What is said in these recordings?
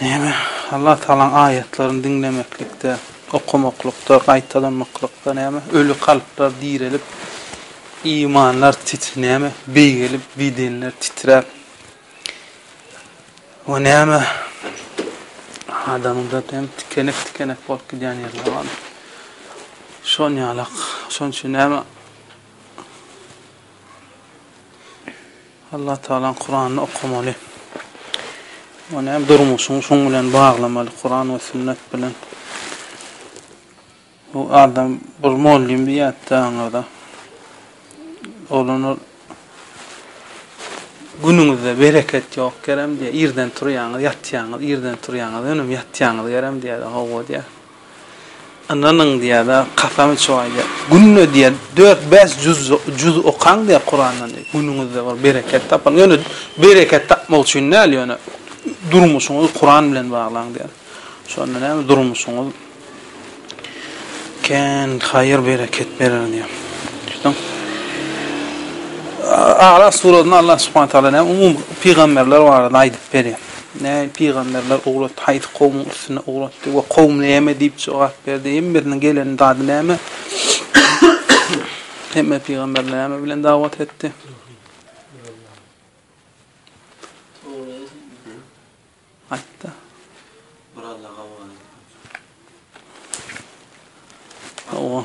Näme, Allah Tagalaň aýatlaryny diňlemeklikde, okamaklykda, gaýtalamaklykda näme, öli kalplar direlip, imanlar tit näme, beýgelip, bedenler titräp, we näme, adamda näme, tikenek-tikenek bolup gidýän ýerler bar. Şon ýalak, şonuň üçin näme, Allah Tagalaň Kuranyny okamaly. Ony hem durmuşyň şuň bilen baglamaly, Kuran we sünnet bilen. Bu adam bir mollym diýýärdi aňyrda. Olanlar günüňizde bereket ýok kerem diýýär. Irden turýaňyz, ýatýaňyz, irden turýaňyz, önem ýatýaňyz kerem diýýär. Hawa diýýär. Ynanyň diýýär-de, kasam içip aýdýar. Günde diýýär, dört-bäş juz, juz okaň diýýär Kurandan diýýär. Günüňizde bir bereket tapyň. Ýöne bereket tapmak üçin däl, ýöne durmuşyňyzy Kuran bilen baglaň diýýär. Şonda näme, durmuşyňyz kän haýyr-bereket berer diýýär. Düşdüňmi? Araf suratynda Allah subhana taala näme, umumy pygamberler barada aýdyp berýär. Näý, pygamberler owlat haýsy kowumyň üstüne owlatdy we kowum näme diýip jogap berdi? Hem biriniň gelen zady näme? Hem bir pygamber näme bilen dawat etdi? Aýtda. Hawa.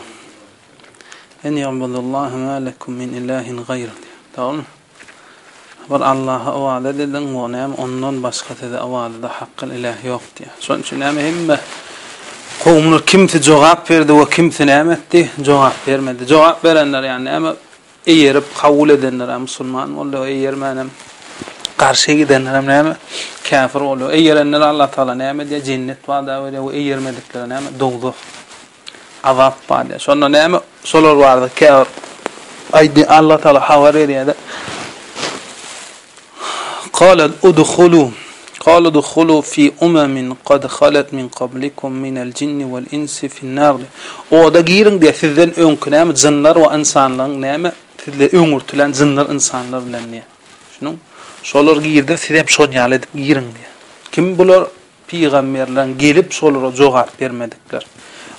En yabudullah ma lekum min ilahin gayr. Tamam. Bir Allaha ibadet ediň, o näme ondan başga size ibadete hakky ilah ýok diýär. Şonuň üçin näme hemme kowumlar kimsi jogap berdi we kimsi näme etdi? Jogap bermedi. Jogap berenler ýa näme Eýerip kabul edenlerem musulman boldy, eýermän hem garşy gidenlerem näme? Käfir boldy. Eýerenlere Allah Tagala näme edýär? Jennet wada berýär we eýermediklere näme? Dowzah, azap barýar. Şonda näme? Şolar barada käbir Aýdy Allah Tagala habar berýär-de. Qala udhulu, Qala udhulu fi umamin kad halet min qablikum minel jinni wel insi fin nari, Oda giriň diýýär, sizden öňki näme jynlar we ynsanlaryň näme sizle öňürtilen jynlar ynsanlar bilen diýýär. Düşündiňmi? Şolar girdi, siz hem şon ýaly edip giriň diýýär. Kim bular? Pygamberleriň gelip şolara jogap bermedikler.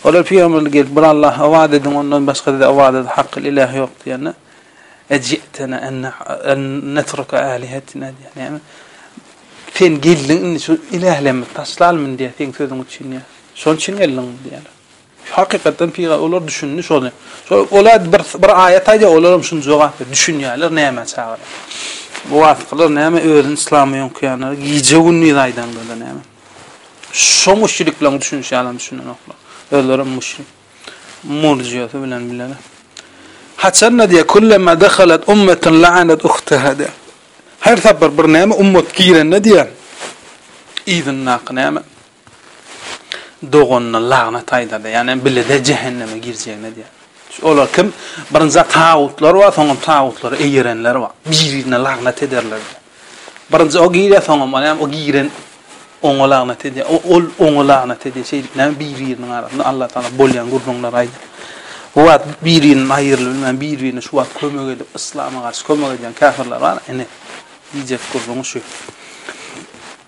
Olar pygamberlere gelip bir Allaha ybadat ediň ondan başga size ybadat hakyl ilah ýok diýende, Eji'tena en netruka alihetina diýýär. Näme? Sen geldiň indi şu ilahlerimizi taşlalmyn diýýär seň sözüň üçin diýýär. Şonuň üçin geldiň diýýär. Hakykatdan pyga olar düşündi şony. Şo ola bir bir aýat aýdýar, olar hem şuny jogap berip düşünýärler nämä çagyryp. Bu wasyplar näme özüni islama ýoňkaýanlar, gije gündiz aýdaňda näme. Şo müşrikleň düşünişi ýalam düşünenoklar. Özleri hem müşrik. Mugjyzasy bilen bilen. Haçanda diýýär, Kullema dehalet ummetun la'anet uhtaha diýýär. Her sapar bir näme ummat girende diýýär, yzyndaky näme doganyna lagnat aýdar diýýär. Ýagny bile-de jähenneme girjegine diýýär. Olar kim? Birinji zat tagutlar bar, soňam tagutlara eýerenler bar. Bir-birine lagnat ederler diýýär. Birinji o girýär soňam o näme o giren oňa lagnat edýär o ol oňa lagnat edýär şeýdip näme bir biriniň arasynda Allah tagala bolýan gürrüňler aýdýar bu wagt bir birinden aýrylyp bilmän bir birine şu wagt kömek edip yslama garşy kömek edýän käfirler bar ene diýjek gürrüňi şu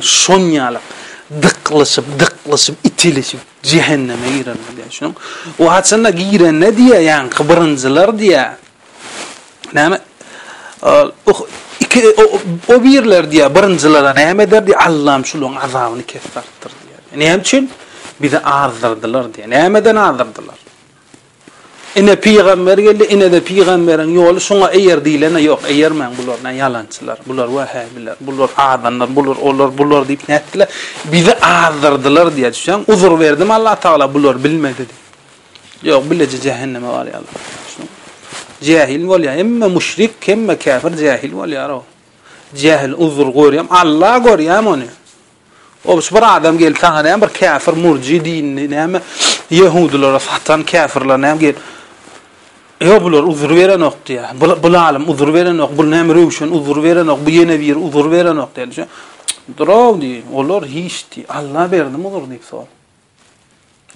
Şonýalak dyklyşyp, dyklyşyp, itilişip jähenneme girerler diýýär. Şonuň o haçanda girende diýýär, ýaňky birinjiler diýýär. Näme? Ol oh, iki o birler diýýär, birinjilere näme eder diýýär, Allam şularyň azabyny kesip artdyr diýýär. Näme üçin? Bizi azdyrdylar diýýär. Nämeden azdyrdylar? Ine pygamber geldi, inede pygamberiň ýoly şuňa eýer diýlene ýok, eýermäň bular nä ýalançylar, bular wähäbiler, bular azanlar, bular olar, bular diýip nätdiler, bizi azdyrdylar diýýär düşýäňmi, uzur berdim Allah tagala bular bilmedi diýip. Ýok bileje jähenneme barýarlar. Jähil bolýar, hemme müşrik, hemme käfir jähil bolýar o. Jähil uzur görýär, Allah görýär ony. Obuç bir adam gelip saňa näme bir käfir murjy dinini näme ýehudylara satan käfirler näme gelip Ýok bular uzur berenok diýär. Bu, bu alym uzur berenok, bu näme röwşen uzur berenok, bu ýene bir uzur berenok diýär. Duraw diýip, olar hiç diý. Allah berdim uzur diýip sor.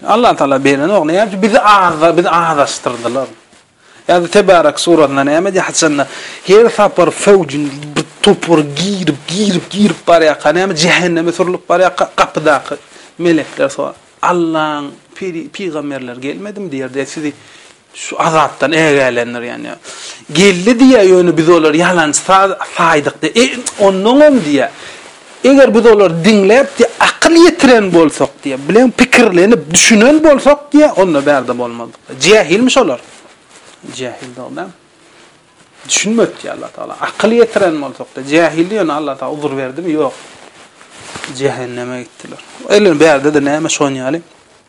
Allah Taala berenok näme üçin bizi azda bizi azaşdyrdylar. Ýa-da Tebarek suratynda näme diýýär haçanda her sapar fewjin bir topar girip girip girip barýarka näme jähenneme sürlüp barýarka gapydaky melekler sorar. Allaň pygamberleri gelmedimi diýer diýär sizi Şu azapdan ägälendirýän ýa. Geldi diýýär, ýöne biz olary ýalançy saýdyk diýýär. E, onnoň öň diýýär, eger biz olary diňläp diýýär, akyl ýetiren bolsak diýýär, bilen pikirlenip, düşünen bolsak diýýär, onda bärde bolmazdyk diýýär. Jähilmi şolar? Jähil dog däl. Düşünmedi diýýär Allah Tagala. Akyl ýetiren bolsak diýýär. Jähildi, ýöne Allah Taala uzur berdimi? Ýok. Jähenneme gitdiler. Elin bärde-de näme şon ýaly?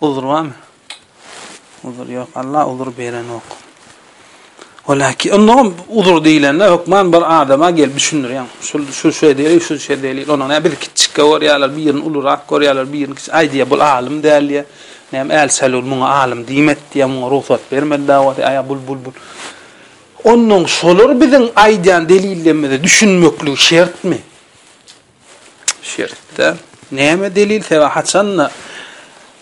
Uzur barmy? Uzur ýok. Allah uzur berenok. Walakin ondan uzur diýlende hökman bir adama gelip düşündirýän. Şu şu şey diýil, şu şey diýil. Onuň näme bir kiçik görýärler, birini ulurak görýärler, birini kiçik. Aý diýýär, bul alym däl diýýär. Näme äl sälur muňa alym diýmedi diýýär, muňa rugsat bermedi dawasy. Aý bul bul bul. Ondan şolar biziň aýdýan delillerimize düşünmeklik şertmi? Şertde, näme delilse haçanda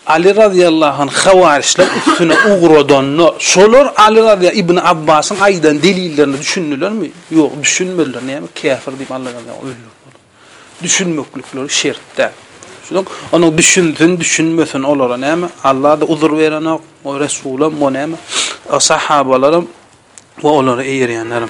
Aly razyýallahu anh hawaryçlar üstüne ugradanda, şolar Aly razyýa Ibn Abbasyň aýdan delillerine düşündilermi? Ýok, düşünmediler. Näme käfir diýip Aly razyýallahu anh öldürdiler. Düşünmeklikleri şert däl. Şunuň, onuň düşünsin, düşünmesin olara näme? Allah-da uzur berenok, o Resulam, o näme? O sahabalaram we olara eýerýänleram.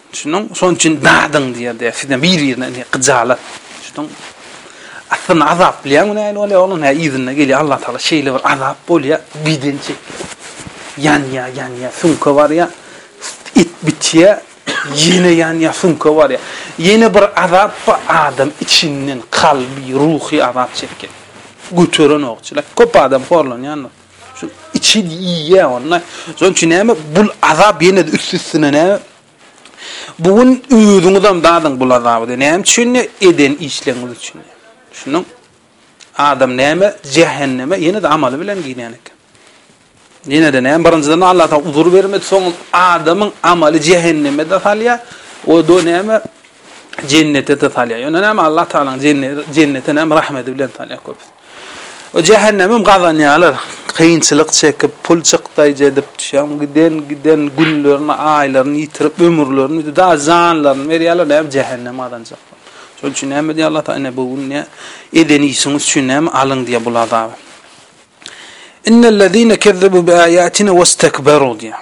Şunuň şonuň üçin dadyň diýer diýýär. Sizden bir-birine indi gyjalat. Şunuň aslynda azap bilen günäli bolýar. Onuň näme yzynda gelýär. Allah Taala şeýle bir azap bolýar. Beden çekýär. Ýanýar, ýanýar, süňke barýar. It bitýär. Ýene ýanýar, süňke barýar. Ýene bir azap bar. Adam içinden kalby, ruhy azap çekýär. Göterenok. Köp adam horlanýandyr. Şu içi iýýä onda. Şonuň üçin näme bul azap ýene üst-üstüne näme? Bu gün özüňiz hem dadyň bul azaby. Näme üçin eden işleňiz üçin. Şunuň adam näme jähenneme ýene de amaly bilen gidýän eken. Ýene de näme birinjiden Allah taala uzur bermedi, soň adamyň amaly jähenneme de salýar. O do näme jennete de salýar. Ýöne näme Allah taala jennete näme rahmeti bilen salýar köp. O jähennemem gazanýarlar. Kynçylyk çekip, pul çykdaýjy edip, düşem, giden, giden günlerini, aýlaryny ýitirip, ömürlerini juda janlaryny berýärler, näme jähennemi gazanjaklar. Şonuň üçin näme diýýär Allah Taala, ine, bu gün näme eden işiňiz üçin näme alyň diýýär bul azaby. Innellezine kezzebu biaýatina westekberu diýýär.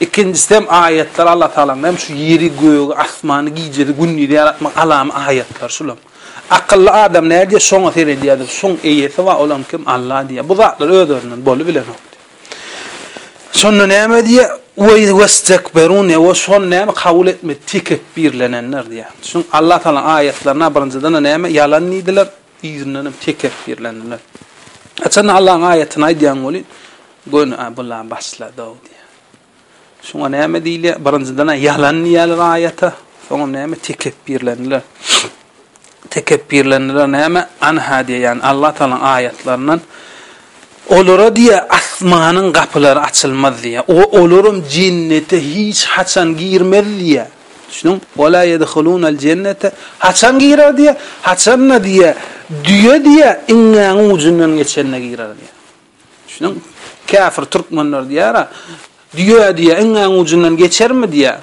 Ikinjisi hem aýatlar Allatagalaň hem şu ýeri, gögi, asmany, gijesi, gündizi ýaratmak alamy aýatlar şulam. Akylly adam näme diýýär, şoňa seredýärdir. Şoň eýesi bar, olam kim? Alla diýýär. Bu zatlar öz-özünden bolubilenok diýýär. Şonda näme diýýär? We westekberun we şony näme kabul etmedi, tekepbirlenenler diýýär. Şoň Allatagalaň aýatlaryna birinjiden-ä näme ýalan diýdiler, Yzyndanam tekepbirlendiler. Haçan-da Allaň aýatyny aýdýan welin, Göni-ä bul-a başlady-ow diýýär. Şuňa näme diýilýär? Birinjiden-ä ýalan diýýärler aýata, soňam näme? Tekepbirlendiler. Tekepbirlendiler näme? Anha diýýär, ýagny Allah Tagalaň aýatlaryndan, Olara diýýär, asmanyň gapylary açylmaz diýýär. O, olaram jennete hiç haçan girmez diýýär. Düşüniň, Wala ýedhulunal jennete, Haçan girer diýýär? Haçan-da diýýär, düýe diýýär, iňňäniň ujundan geçende girer diýýär. Düşüniň, käfir türkmenler diýýär-ä, Düýe diýýär, iňňäniň ujundan geçermi diýýär.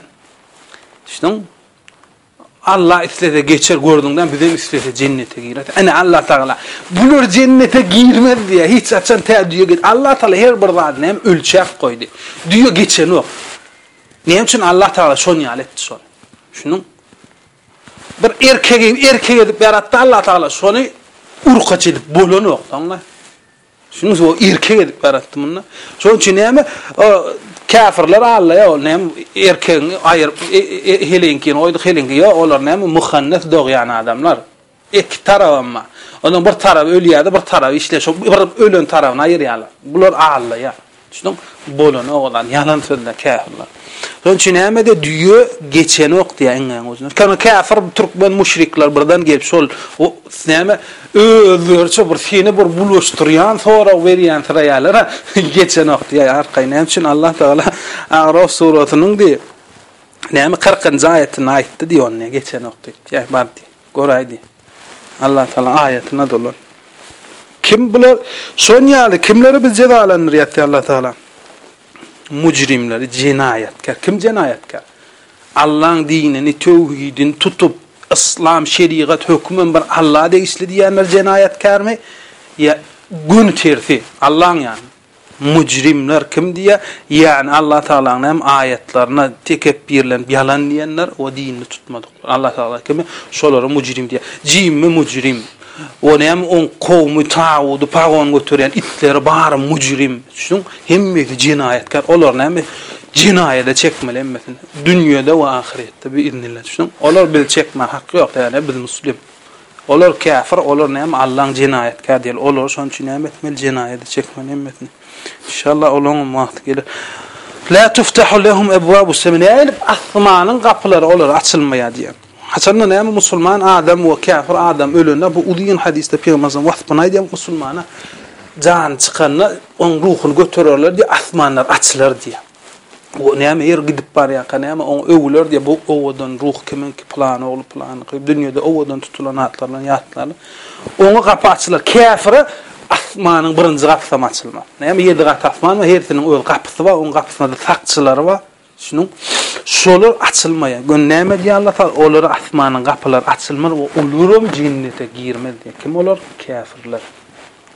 Düşüniň, Allah islese geçer, gördüňdämi, bizem islesek jennete gireris. Ine, Allatagala, Bular jennete girmez diýýär, hiç haçan tä düýe geç. Allatagala her bir zadyny hem ölçäp goýdy. Düýe geçenok. Näme üçin Allah Tagala şony ýaly etdi şony? Şunuň bir erkegi erkek edip ýaratdy Allah Tagala şony urkaç edip bolanok soňra. Şunuň üçin o erkek edip ýaratdy munda. Şonuň üçin näme o käfirler Allah ýa ol näme erkegiň aýyryp e, e, e, heleňkini goýdy heleňki ýa olar näme muhannas dogýan adamlar. Iki tarabam bar. Onuň bir taraby ölýärde bir taraby işleýär. Şo bir ölen tarabyny aýyrýarlar. Bular aldaýar. Düşdüň? Bolany oglan, ýalan sözlär käfirler. Şonuň üçin näme-de düýe geçenok diýýär iňňäň ujuna. Käni käfir türkmen muşrikler birden gelip şol näme özleriçe bir seni bir bulaşdyrýan sorag berýänsiräýärler-ä geçenok diýýär arkaýyn. Näme üçin Allah Tagala Araf surasynyň diý näme kyrkynjy aýatynda aýtdy diý ony geçenok diýip. Ýa bar diý. Göräýdi. Allah Taala aýatyna dolar. Kim bular? Şon ýaly kimleri biz jezalandyrýas diýýär Allah Taala. Mujrimleri, jenaýatkär. Kim jenaýatkär? Allaň dinini, töwhidini tutup, yslam şerigat hökümem bir Alla degişli diýýänler jenaýatkärmi? Ýa göni tersi, Allaň ýany. Mujrimler kim diýýär? Ýagny Allatagalaň näme aýatlaryna tekepbirlenip ýalan diýenler we dinini tutmadyklar. Allatagala kimi? Şolara mujrim diýýär. Jinmi mujrim? O näme oň kowumy tagudy pagon göterýän itleri bary mujrim? Düşüniň, hemmesi jenaýatkär. Olar näme jenaýada çekmeli hemmesini. Dünýede we ahyretde bi-iznillah. Düşüniň, olar bizi çekmäge haky ýok. Täne biz muslim. Olar käfir, olar näme Allaň jenaýatkär däl, olar şonuň üçin näme etmeli jenaýada çekmeli hemmesini. Inşallah olaňam wagty geler. Lâ tuftahu lehum ebwâbus sema näilip asmanyň gapylary olara açylmaýar diýýär. Haçanda näme musulman adam we käfir adam ölende bu uzyn hadysda pygamber sallam waspyny aýdýar musulmana jany çykanda oň ruhuny götererler diýýär asmanlar açylar diýýär. O näme ýer gidip barýarka näme oňa öwüler diýýär bu owadan ruh kiminki pylan ogly pylanyky dünýede owadan tutulan atlar bilen ýatlaly oňa gapy açylar käfire asmanyň birinji gapysam açylmaz näme ýedi gat asman we hersiniň öz gapysy bar oň gapysynda sakçylary bar düşüniň şolar açylmaýar gön näme diýýär Allah taala olara asmanyň gapylary açylmaz we olaram jennete girmez diýýär kim olar käfirler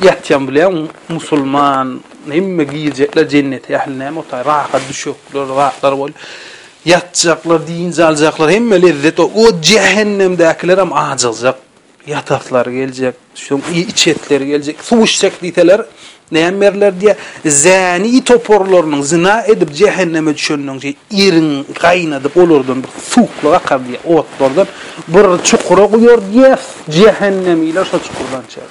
Ýatýan bilýän musulman hemme girjekler jennete ähli näme otay rahat düşekler zatlar bol ýatjaklar dynç aljaklar hemme lezzet o jähennemdäkilerem ajykjak ýataslary geljek şoň içesleri geljek suw içsek diýseler näme berler diýe zäni toparlarynyň zina edip jähenneme düşenden ki irin gaýnadyp olardan bir suwuklar akar diýe otlardan bir çukura guýar diýe jähennemiler şo çukurdan içer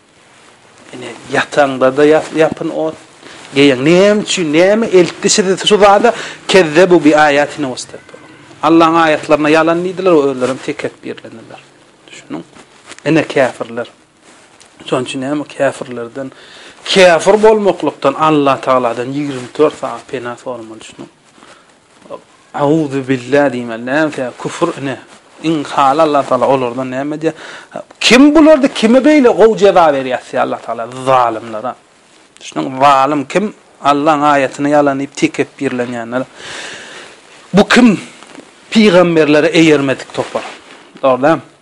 Ine, ýataňda-da ýapyn ot, geýeň. Näme üçin, näme eltdi sizi şu zada? Kezzebû biâýâtinâ westekberû. Allaň aýatlaryna ýalan diýdiler we özlerem tekepbirlendiler. Düşüniň. Ine, käfirler. Şonuň üçin näme? Käfirlerden, käfir bolmaklykdan Allatagaladan ýigrimi dört sagat pena soramaly. Düşüniň. Auzubillah diýmeli nämekä küfür ine iň haly Allah taala olardan näme diýär kim bularda kime beýle gowy jeza berýär size Allah taala zalymlara düşüniň zalym kim Allahyň aýatyny ýalan diýip tekepbirlenýänler bu kim pygamberlere eýermedik topar dogry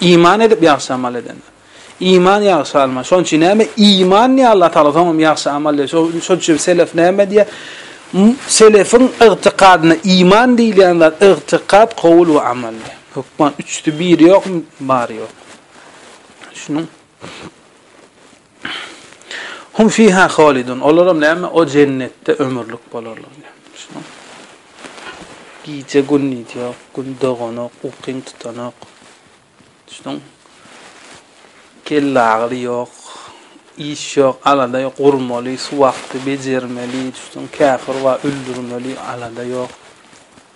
Iman edip ýagşy amal edene. Iman ýagşy alma. Şonuň üçin näme? Iman diýýär Allah Taala, soňam ýagşy amal diýýär. Şo, şol üçin selef näme diýýär? Selefiň ygtykadyna iman diýilýän zat ygtykat, gowul we amal diýýär. Hökman üçüsi biri ýokmy? Bary ýok. Şunuň Hum fiha halidun. Olaram näme, o jennetde ömürlik bolarlar. Gije-gündiz ýok, gün doganok, ukyň tutanok. Düşdüň? Kellagyry ýok, iş ýok, alada ýok, gurmaly, suwakty, bejermeli, düşdüň, käfir bar, öldürmeli, alada ýok.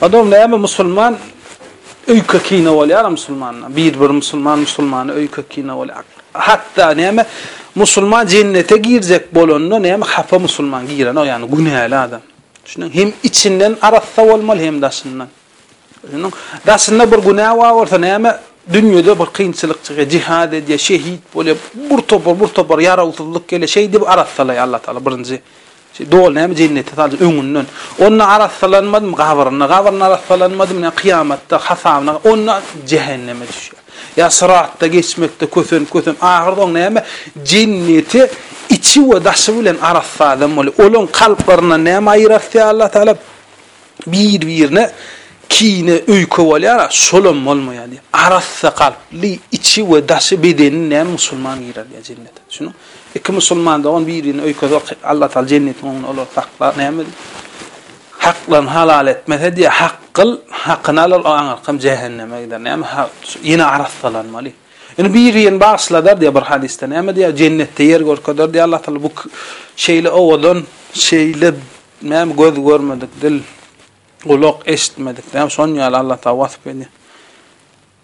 Adam näme musulman öýke kine bolýar musulmandan bir bir musulman musulmana öýke kine bolýar hatda näme musulman jennete girjek bolanda näme hapa musulman girenok ýagny günäli adam şunuň hem içinden arassa bolmaly hem daşyndan şunuň daşynda bir günä bar bolsa näme dünýede bir kynçylyk çykyp jihad edýär şehit bolýar bir topar bir topar ýarawsyzlyk gelýär şeýdip arassalaýar Allah taala birinji Doly näme jennete salja öňünden. Onda arassalanmadym gabrynda, gabrynda arassalanmadym ne kyýamatda hasabyna onda jähenneme düşýär. Ýa syratda geçmekde kösenip kösenip ahyrda oň näme jennete içi we daşy bilen arassa adam bolýar. Olaň kalplaryndan näme aýyrasýa Allah Taala? Bir-birine kine, öýke bolýar-a, şolam bolmaýar diýýär. Arassa kalply, içi we daşy bedeni näme musulman girer diýýär jennete. Düşüniň. Iki musulman dogan bir-birine öýke zok, Allah Taala jennetiň öňüni olary saklar. Näme diýip? Haklaryny halal etmese diýýär, hak gyl, hakyny alar, o aňyrkam jähenneme gider. Näme ha, ýene arassalanmaly. Indi bir-birini bagyşladar diýýär bir hadysda. Näme diýýär? Jennetde ýer görkeder diýýär Allah Taala. Bu şeýle owadan, şeýle Näme göz görmedik, dil, gulak eşitmedik, näme şon ýaly Allah Taala wasp edýär.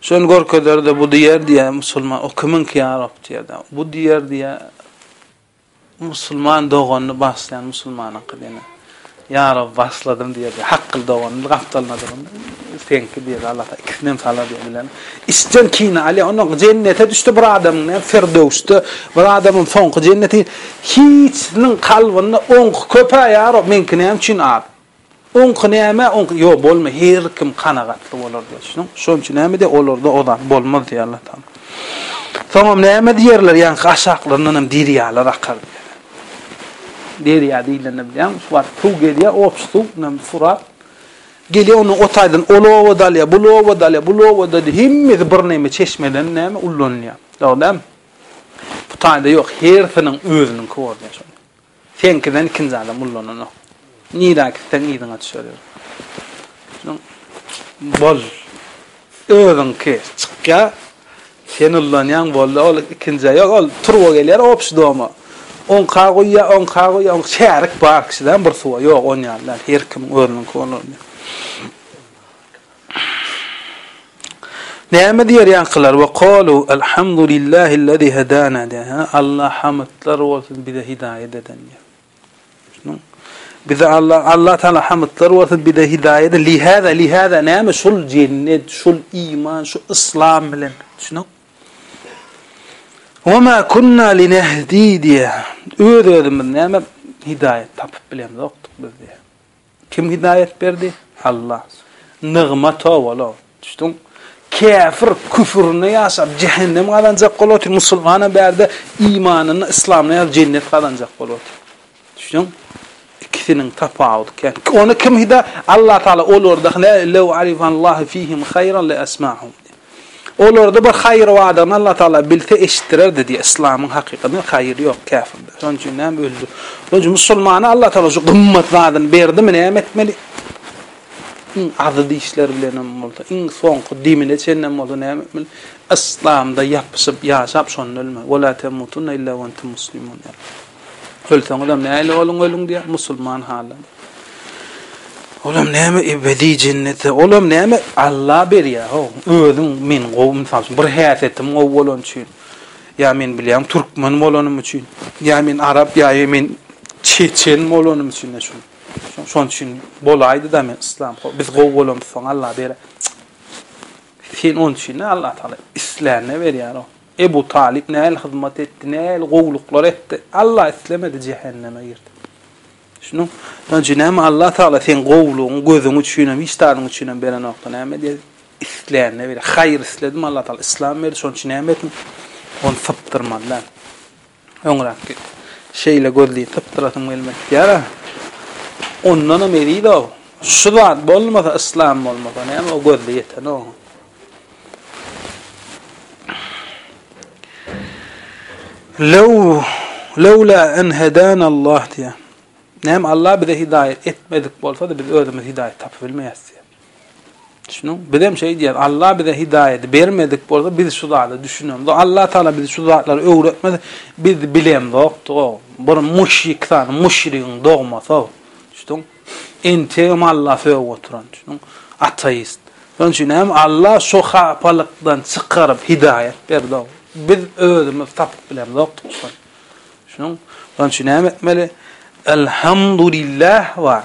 Şony görkezerdi, bu diýer diýä musulman, o kimiňki ýa Rab diýerdi. Bu diýer diýä musulman doganyny baslaýan musulmanyňky diýene. Ýa Rab basladym diýerdi. Hakkyl doganyny gapdalynda duranda, seňki diýerdi Allah Taala ikisini hem salar diýer bilen. Isjan kino alýa onda jennete düşdi bir adamyň näme firdöwsde bir adamyň soňky jenneti hiç niň kalbynda oňky köpäýärok meňki näme üçin az oňky näme oňky ýok bolma her kim kanagatly bolar diýýär düşündiň şonuň üçin näme diýýär olarda ozan bolmaz diýýär Allah taala soňam näme diýerler ýaňky aşaklaryndan hem derýalar akar diýýär derýa diýilende bilýäňmi şu wagt suw gelýär obşy suw ynam surat Gelýär onuň o taýdan ol oba dalýar, bul oba dalýar, bul oba dalýar, hemmesi birneme çeşmeden näme ullanylýar. Ýok dämi? Bu taýda ýok, hersiniň özüniňki bolýar şonda. Seňkiden ikinji adam ullananok. Nirä gitseň yzyňa düşer ýöne. Şonuň bol özüňki çykýar, Sen ullanýaň boldy ol ikinjä ýok ol turba gelýär obşi doma oňka guýýa oňka guýýa oňka çärik bar kişidäm bir suwa ýok on ýaly däl her kimiň özüniňki bolar indi. Näme diýer ýaňkylar we kalu alhamdulillahillezi hedana diýär Allah hamdlar bolsun bize hidaýat edeniye. Bize Allah Allah Taala hamdlar bolsun bize hidaýat lihada lihada näme şul jennet şul iman şu islam bilen düşüniň. Wa ma kunna linahdi diýe. Öz özümiz näme hidaýat tapyp bilemzokdyk biz diýe. Kim hidaýat berdi? Alla. Nygma towala. Düşdüň? Käfir küfründe ýaşap jähennem gazanjak bolup otyr, musulmanam bärde imanyny yslamyna ýazyp jennet gazanjak bolup otyr. Düşdüň? Ikisiniň tapawudy kän. Ony kim hida? Allatagala olarda ne lew arifan Allahu fihim haýran le esmahum diýip. Olarda bir haýyr bardygyny Allatagala bilse eşitdirerdi diýýär. Yslamyň hakykatyny haýyr ýok käfirde. Şonuň üçin näme öldür. Şonuň üçin musulmana Allatagala şu gymmat zadyny berdimi näme etmeli? Iň azy dişler bilen hem bolsa, iň soňky demine çenli hem bolsa näme etmeli? Yslamda ýapyşyp ýaşap şonda ölmeli. Wala temutunna illa we entum muslimun. Ölseňizem näli boluň ölüň diýýär musulman halyny. Olam näme ebedi jennete, olam näme Alla berýär ho. Özüň men gowy mysal üçin bir häsiýetim gowy bolany üçin. Ýa men bilýän türkmen bolanym üçin. Ýa men arap ýa men çeçen bolanym üçin şu. Şonuň üçin bolaýdy-da men yslam. Biz gowy bolamyz soň Alla berer. Sen onuň üçin Alla taala islänine berýär o. Ebu Talyp nähili hyzmat etdi, nähili gowulyklar etdi? Allah islemedi, jähenneme girdi. Şunuň öji näme? Allah Tagala seň gowulygyňy gözüň üçinem, wiždanyň üçinem berenokdy. Näme diýer? Islänine berýär. Haýyr isledim, Allah Tagala yslam berdi, şonuň üçin näme etmeli? Ony sypdyrmaly däl. Öňräkki şeýle gözli sypdyrasym gelmedipýär a. Ondanam eziz-ow. Şu zat bolmasa yslam bolmaz. Näme o gözli ýeten oň. Lew lewla en hedanallah diýýär. Näme Allah bize hidaýat etmedik bolsady biz özümiz hidaýat tapyp bilmeýäs diýýär. Düşüniň. Bizem şeý diýýäs, Allah bize hidaýaty bermedik bolsa, biz şu zada düşünemzok. Allah Tagala bize şu zatlary öwretmese, biz bilemzokdyk-ow. Bir müşrik sany müşrigiň dogmasy-ow. Düşdüň? Entegem Allaha sögüp oturan, düşdüň? Ateist. Şonuň üçin hem Allah şu hapalykdan çykaryp hidaýat berdi-ow. Biz özümiz tapyp bilemzokdyk şu zady. Düşüniň? Şonuň üçin näme etmeli? Elhamdulillah bar.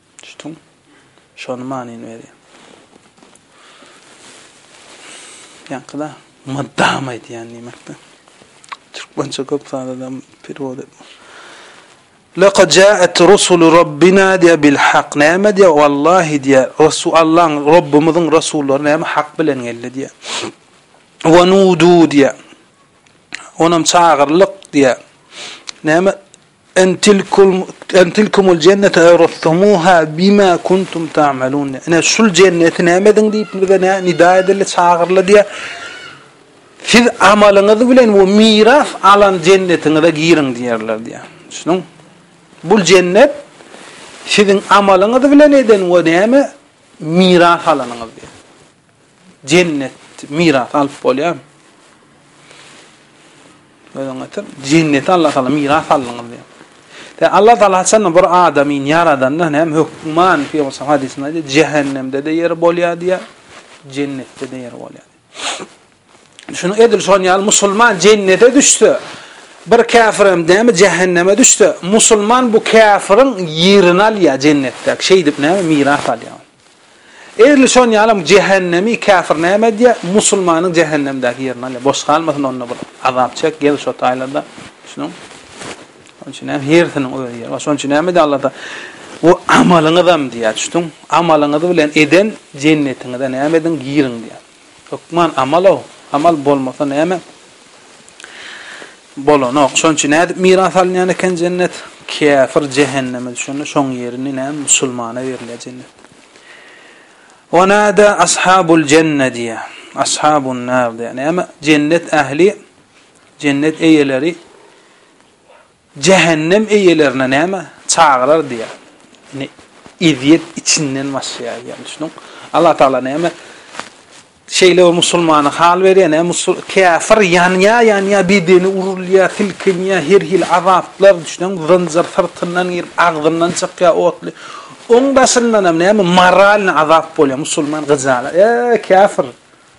Tutuň. Şony manyny berýän. Ýaňky-da mydam aýdýan diýmekde. Türkmençe köp zat adam perewod etmek. Lekad jaet rusulu Rabbina diýýär bil hak. Näme diýýär? Wallahi diýýär. Resul Allaň, Rabbymyzyň resullary näme hak bilen geldi diýýär. Wa nudu diýýär. Onam çagyrlyk diýýär. Näme En tilkum en tilkumul jennete eurustumuha bima kuntum ta'melun. Ine şul jenneti näme ediň diýip bize nä nida edildi, çagyryldy diýýär. Siz amalyňyz bilen bu miras alan jennetiňize giriň diýerler diýýär. Düşüniň. Bu jennet siziň amalyňyz bilen eden we näme miras alanyňyz diýýär. Jennet miras alyp bolýarmy? Özüň getir. Jenneti Allah Taala miras aldyňyz diýýär. De Allah Taala haçanda bir adamyny ýaradanda näme hökman Peygamber hadysynda aýdýar, jähennemde-de ýeri bolýar diýýär, jennetde-de ýeri bolýar. Şunu edil şon ýaly musulman jennete düşse, bir kafir hem näme jähenneme düşse, musulman bu kafirin ýerini alýar jennetde. Şeýdip näme miras alýar. Erli şon ýalam jähennemi käfir näme edýä, musulmanyň jähennemdäki ýerini alýa. Boş galmasyn onda bul. Azap çek, gez şo taýlarda. Düşüniň? Şoň üçin näme hersiniň öz ýeri bar. Şoň üçin näme diýýä Allah ta Bu amalyňyzam diýýä, düşdüň? Amalyňyz bilen eden jennetiňize näme ediň, giriň diýýä. Hökman amal-ow, amal bolmasa näme? Bolanok. Şonuň üçin nädip miras alynýan eken jennet? Käfir jähenneme düşende şoň ýerini näme musulmana berilýär jennet. Wa nada ashabul jenne diýýär. Ashabun nar diýýär. Näme? Jennet ähli, jennet eýeleri Jähennem eýelerine näme? Çagyrar diýýär. Ine, ezýet içinden başlaýar diýýär. Düşüniň. Allah Tagala näme? Şeýle bir musulmana hal berýär, näme? Käfir ýanýar, ýanýar, bedeni urulýar, silkinýär, her hili azaplar, düşüniň, zynjyr syrtyndan girip, agzyndan çykýar otly. Oň daşyndanam näme? Moralnyý azap bolýar, musulman gyjalar. E, käfir!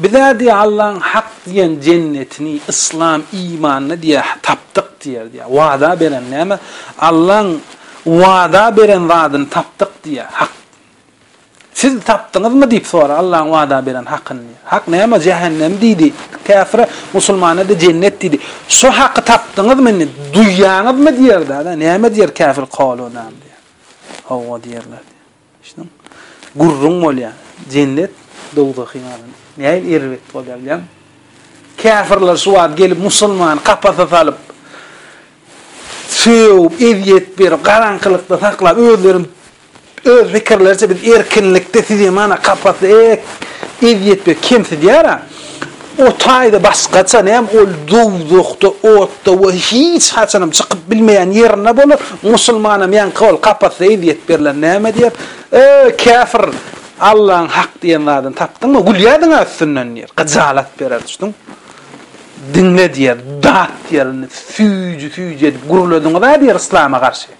Biz-ä diýýär, Allaň hak diýen jennetini, yslam imanyny diýýär, tapdyk diýýär, diýýär. Wada beren näme? Allaň wada beren zadyny tapdyk diýýär, hak. Siz tapdyňyzmy diýip sora, Allaň wada beren hakyny diýýär. Hak näme? Jähennem diýdi käfire, musulmana-da jennet diýdi. Şu haky tapdyňyzmy indi, duýýaňyzmy diýer-dä, näme diýer käfir, Kalu nam diýýär. Hawa diýerler diýýär. Şunuň gürrüň bolýar. Jennet dowzahyň arasy nähili erbet bolýar bilýäňmi? Käfirler şu wagt gelip musulmany kapasa salyp, sögüp, ezýet berip, garaňkylykda saklap, özlerini öz pikirleriçe biz erkinlikde, siz hem ana kapasda, e, ezýet berip, kemsidýär-ä. O taýda başgaça näme, ol dowzahda, otda we hiç haçanam çykyp bilmeýän ýerinde bolar, musulmanam ýaňky ol kapasda ezýet berler, näme diýer, E, käfir, Allaň hak diýen zadyny tapdyňmy, gülýärdiň-ä üstünden diýer, gyjalat berer, düşdüňmi? Diňle diýer, dat diýer, indi süýji-süýji edip gürlediňiz-ä diýer yslama garşy.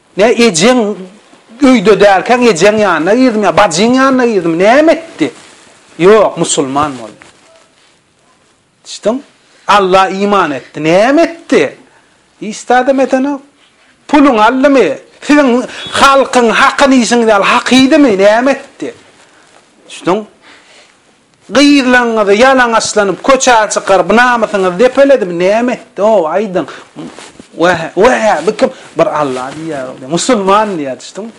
Nä ejeň öýde dälkäň ejeň ýanyna girdim ýa bajyň ýanyna girdim näme etdi? Ýok musulman boldy. Düşdüň? Alla iman etdi. Näme etdi? Hiç zadam edenok. Puluňy aldymy? Siziň halkyň hakyny işiňizi al hakydymy näme etdi? Düşdüň? Gyzlaňyzy ýalaňaçlanyp köçä çykaryp, namysyňyzy depeledimi, näme etdi-ow, aýdyň. Wä-hä, wä-hä, bu kim? Bir Alla diýýär-ow diýýär. Musulman diýýär, düşdüňmi?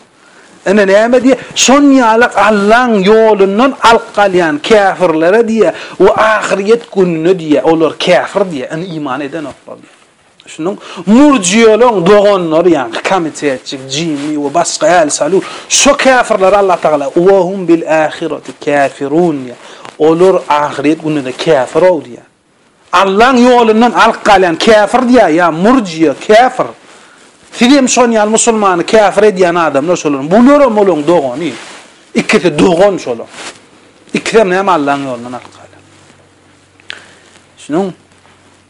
Ine, näme diýýär, şonýalak Allaň ýolundan alyp galýan käfirlere diýýär, we ahyrýet gününe diýýär, olar käfir diýýär, indi iman edenoklar diýýär. Şunuň murjiyalaň doganlary ýaňky komitetçik, jinni we başga ähli salur şo käfirleri Allah Tagala we hum bil ahireti kafirun diýýär. Olar ahyret gününe käfir-ow diýýär. Allaň ýolundan alyk galýan käfir diýýär ýa murjiýa, käfir. Siz hem şon ýaly musulmany käfir edýän adamlar şolar. Bular hem olaň dogany. Ikisi dogan şolar. Ikisi hem näme Allaň ýolundan alyk galýar. Şunuň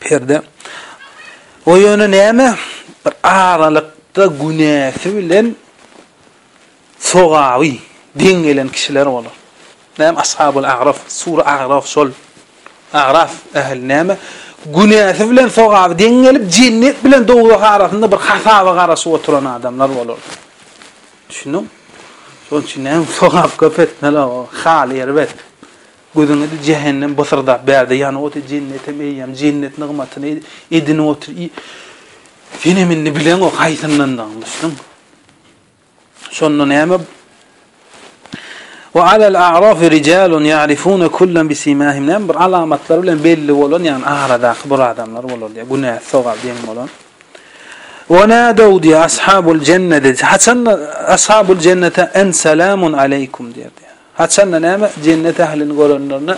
Perde. O ýöne näme? Bir aralykda günäsi bilen sogaby deň gelen kişiler bolar. Näme ashabul agraf, sure agraf şol. Agraf ähli näme? Günäsi bilen sogaby deň gelip, jennet bilen dowzah arasynda bir hasaba garaşyp oturan adamlar bolar. Düşündiňmi? Şonuň üçin näme sogap köp etmeli, o haly erbet. Gözüňede jähennem bysyrdap bärde ýanyp otyr, jennetem eýýäm, jennet nygmatyny edinip otyr. Senem indi bileňok haýsyndandygyny, düşdüňmi? Şonda näme? Wa alal a'raf rijalun ya'rifuna kullan bi simahim. Näme bir alamatlar bilen belli bolan, ýagny aradaky bir adamlar bolar diýýär, günäsi soga deň bolan. Wa nadaw diýýär ashabul jennede. Haçan ashabul jennete en salamun aleýkum diýýär. Haçanda näme jennet ählini görenlerine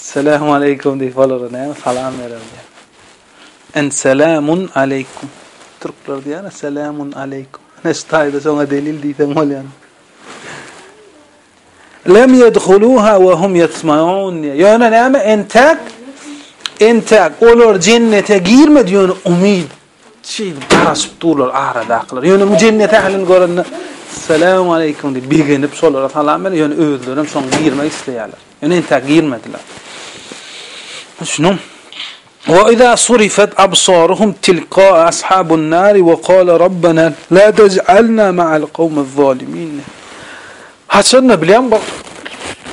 Selämu aleýkum diýip olara näme salam bererdi. En selämun aleýkum. Türkler diýýär a selämun aleýkum. Ene şu taýda şoňa delil diýseň bolýan. Lem yedhuluha we hum yetmaun. Ýöne näme entäk? Entäk olar jennete girmedi ýöne umyt Şeýdip garaşyp durlar aradakylar. Ýöne bu jennet ählini görende Salam aleýkum diýip begenip şolara salam berýär. Ýöne özleri hem şoňa girmek isleýärler. Ýöne entäk girmediler. Şunuň Wa iza surifat absaruhum tilqa ashabun nar wa qala rabbana la taj'alna ma'al qawmiz zalimin. Haçanda bilýän bir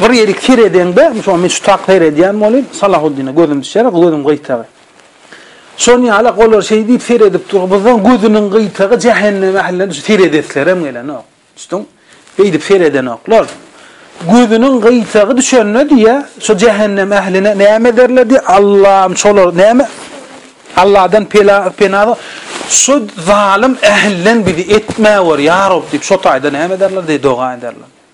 bir ýeri seredeňde, şu men şu tak seredýän bolýan, Salahuddine gözüm düşýär, gözüm gaýtagy. Şonuň ýaly, olar şeý diýip seredip dur, bizden gözüniň gyýtagy jähennem ähline düşüp seredeslirem gelenok. Düşdüň? Beýdip seredenoklar. Gözüniň gyýtagy düşende diýe, şu jähennem ähline näme ederler diýe, Allam şolar näme? Alladan pela pena şu zalym ähilden bizi etme gör, ýa Rab diýip, şo taýda näme ederler diýe doga ederler.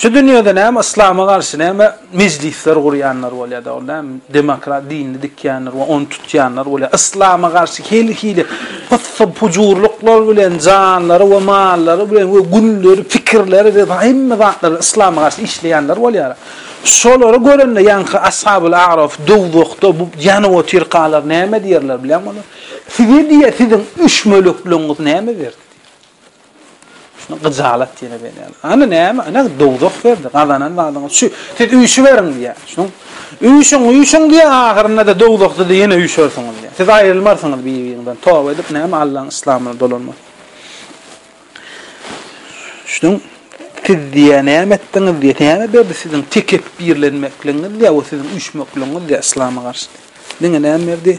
Şu dünýede näme yslama garşy näme mejlisler gurýanlar bolýar dogry dälmi? Demokrat dini dikýänler we ony tutýanlar bolýar. Yslama garşy hili-hili pysy-pujurlyklar bilen janlary we mallary bilen we günleri, pikirleri we hemme zatlary bilen yslama garşy işleýänler bolýar. Şolary görende ýaňky ashabyl a'raf dowzahda bu ýanyp otyrkalar näme diýerler bilýäňmi olar? Size diýýär siziň üç mölekligiňiz näme berdi diýýär. Şuna gyjalat diýene berýärler. Ana näme? Ana dowzah berdi. Gazanan zadyňyz şu. Siz üýşüberiň diýýär. Şunuň üýşüň, üýşüň diýýär, ahyrynda-da dowzahda-da ýene üýşersiňiz diýýär. Siz aýrylmarsyňyz bir-biriňizden. Toba edip näme Allanyň yslamyna dolanmak. Şunuň siz diýýär, näme etdiňiz diýýär. Näme berdi siziň tekepbirlenmekligiňiz diýýär, o siziň üýşmekligiňiz diýýär yslama garşy. Diňe näme berdi?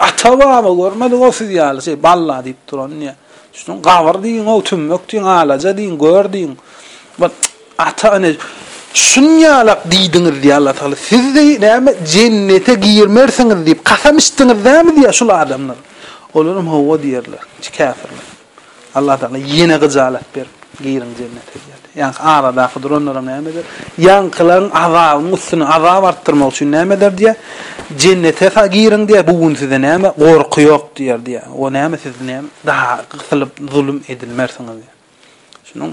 Ata baba görmedik o siz ýaly şeý balla diýip duran diýä. Şunuň gabyr diýiňow tümmek diýiň alaja diýiň gör diýiň. Bar ata ene şun ýalak diýdiňiz diýä Allah tagala siz deý näme jennete girmersiňiz diýip kasam içdiňiz dämi diýä şul adamlar. Olaram howwa diýerler. Käfirler. Allah Taala ýene gyjalat berip, giriň jennete diýerdi. Ýaňky aradaky duranlara näme eder? Ýaňkylaryň azabynyň üstüne azap artdyrmak üçin näme eder diýer? Jennete sa giriň diýer, bu gün size näme gorky ýok diýer diýer. O näme siz näme daha gysylyp zulum edilmersiňiz diýer. Şunuň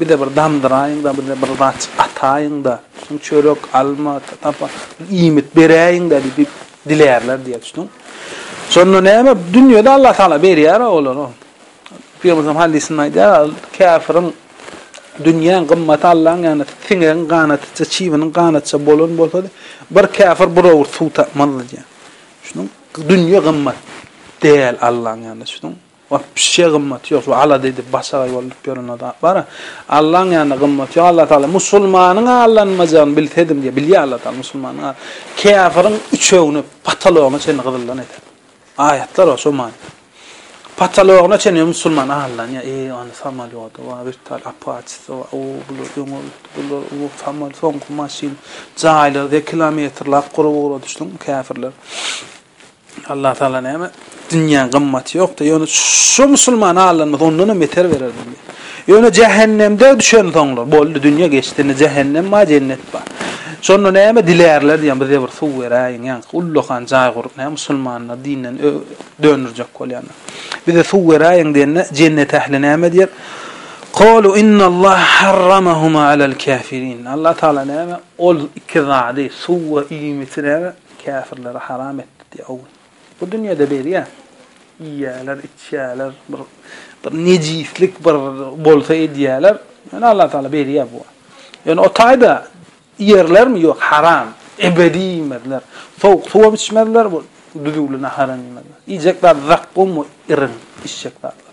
Bize bir damdyraýyňda, bize bir zat ataýyňda, şuň çörek, alma, tapa, iýmit beräýiňdä diýip dilärler diýýär, düşdüňmi? Şonda näme, dünýede Allah Tagala berýär-ä olara. Pygamberimiz hem hadysynda aýdýar, käfiriň dünýäň gymmaty Allahyň ýanynda siňegiň ganatyça, çybanyň ganatyça bolan bolsady, bir käfir bir owurt suw tapmazdy diýýär. Düşdüňmi? Dünýe gymmat däl Allahyň ýanynda, düşdüňmi? Wah, pişşä gymmaty ýok, şu alada edip başagaý boldup ýörenler zat bar-a. Allaň ýanynda gymmaty ýok, Alla Tagala musulmanyň allanmajagyny bilsedim diýýär. Bilýär Alla Tagala musulmanyň al, käfiriň üçegini, patalogyna çenli gyzyldan eder. Aýatlar bar şo manyda. Patalogyna çenli musulman allanýar. Eý, ony samolýody bar, wirtal apaçysy bar, o, bular öňe gitdi, bular, o, samol, soňky maşyn, jaýlary, kilometrlap gurup ugradyşdyň, käfirler. Allah Taala näme? Dünýäň gymmaty ýokdy. Ýöne şu musulman allanymyz ondan hem beter bererdi. Ýöne jähennemde düşen soňlar boldy, dünýä geçdi, indi jähennem bar, jennet bar. Şonda näme dilärler diýen bize bir suw beräýiň, ýaňky ullakan jaý gurup, näme musulmanlar dinden dönürjek bolýanlar. Bize suw beräýiň diýende jennet ähli näme diýer? Qalu innallah harramahuma alal kafirin. Allah Taala näme? Ol iki zady, suw we iýmiti näme? Käfirlere haram etdi diýýär o gün. Bu dünýede berýär. Iýýärler, içýärler, bir bir nejislik bir bolsa edýärler. Ýöne Allah Taala berýär bu. Ýöne o taýda iýerlermi? Ýok, haram. Ebedi iýmezler. Sowuk suwam içmezler, bu düzüwli naharam iýmezler. Iýjek zady zakkum we irin, içjek zatlary.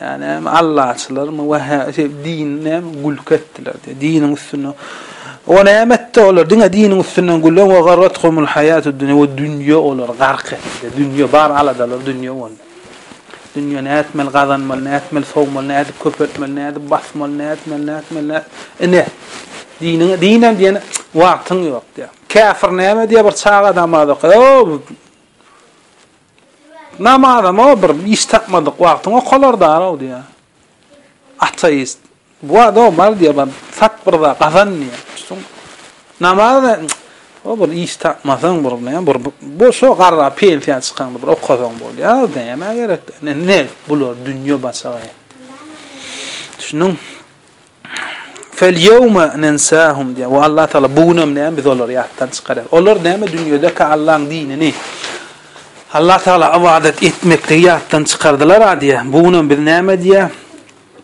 Ýa näme, allaçylarmy we hä, şe, din näme, gülki etdiler diýýär. Diniň üstüne. O näme etdi olar? Diňe diniň üstünden gülüň, we garrathumul haýatud dünýe, we dünýe olary gark etdi. Dünýe, bar aladalary dünýe boldy. Dünýe nätmeli, gazanmaly, nätmeli, sowmaly, nädip köpeltmeli, nädip basmaly, nätmeli, nätmeli, nä, ine, diniň, dinem diýen, wagtyň ýok diýýär. Käfir näme diýýär bir çaga namaz okaýar, o, Namazam-a bir iş tapmadyk wagtyň okalar-da-ow, diýýär. Ateist. Bu wada-ow mal diýýär, bar, sat bir zat, gazan diýýär. Şuň namaz-a, o bir iş tapmasaň, bir näme, bir bu şo garra pensiýa çykaňda bir okasaň bolýar, nämä gerek, ne bular, dünýe başagaý. Düşündiňmi? Felyewme nensahum diýýär. We Allah Tagala bu günem näme biz olary ýatdan çykarýarys. Olar näme dünýedeki Allaň dinini, Allah Tagala ybadat etmekligi ýatdan çykardylar-a diýýär. Bu günem biz näme diýýär?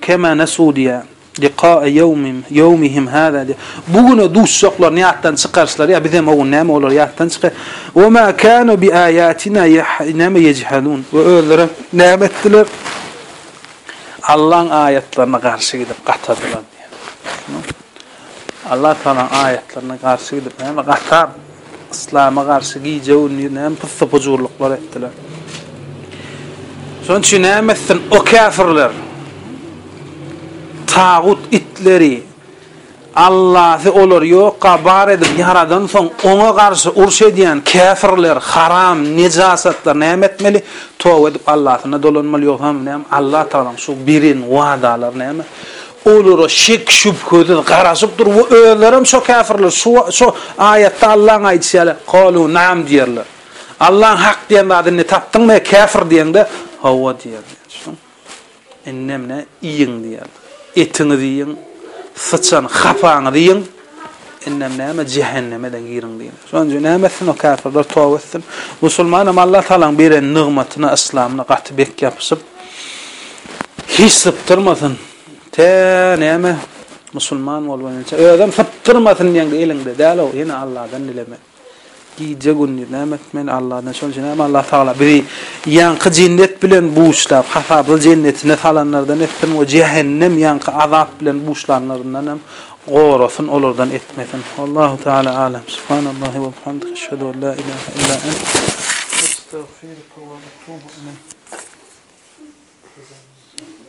Kema nesu diýýär. Liqae ýewmim ýewmihim hada diýýär. Bu güne duşjaklaryny ýatdan çykaryşlary ýa biz hem o gün näme olary ýatdan çykar. We ma kanu bi ayatina ýa näme ýejhadun. We özleri näme etdiler? Allaň aýatlaryna garşy gidip gatadylar diýen. Allah Tagalaň aýatlaryna garşy gidip näme gatap, Yslama garşy gije-gündiz näme pyssy-pujurlyklar etdiler. Şonuň üçin näme etsin o käfirler? Tagut itleri, Allasy olary ýokka bar edip ýaradansoň oňa garşy uruş edýän käfirler, haram, nejasatlar näme etmeli? Toba edip Allasyna dolanmaly ýogsam näme Allah Tagalaň şu beren wadalary näme? Olara şek şübhesiz garaşyp dur we özlerem şo käfirler şu şo aýatda Allaň aýdyşy ýaly Kalu naam diýerler. Allaň hak diýen zady indi tapdyňmy käfir diýeňde hawa diýerler. Indem ne iýiň diýýän. Etiňizi iýiň, syçan hapaňyzy iýiň, indem näme jähennemeden giriň diýýän. Şonuň üçin näme etsin o käpirler toba etsin. Musulmanam Allah Tagalaň beren nygmatyna, yslamyna gaty bek ýapyşyp, hiç sypdyrmasyn. Tä näme musulman bolup ölençä özem sypdyrmasyn diýeňde eliňde däl-ow, ýene Alladan dileme. Gije gündiz näme etmeli Alladan şonuň üçin hem Allah Tagala bizi ýaňky jennet bilen buşlap hasapsyz jennetine salanlardan etsin we jähennem ýaňky azap bilen buşlanlaryndan hem gorasyn olardan etmesin Wallahu Tagala Alem Subhanallah we bihamdih Eşhedü en la ilahe illa ent Estagfiruke we etubu ileyk.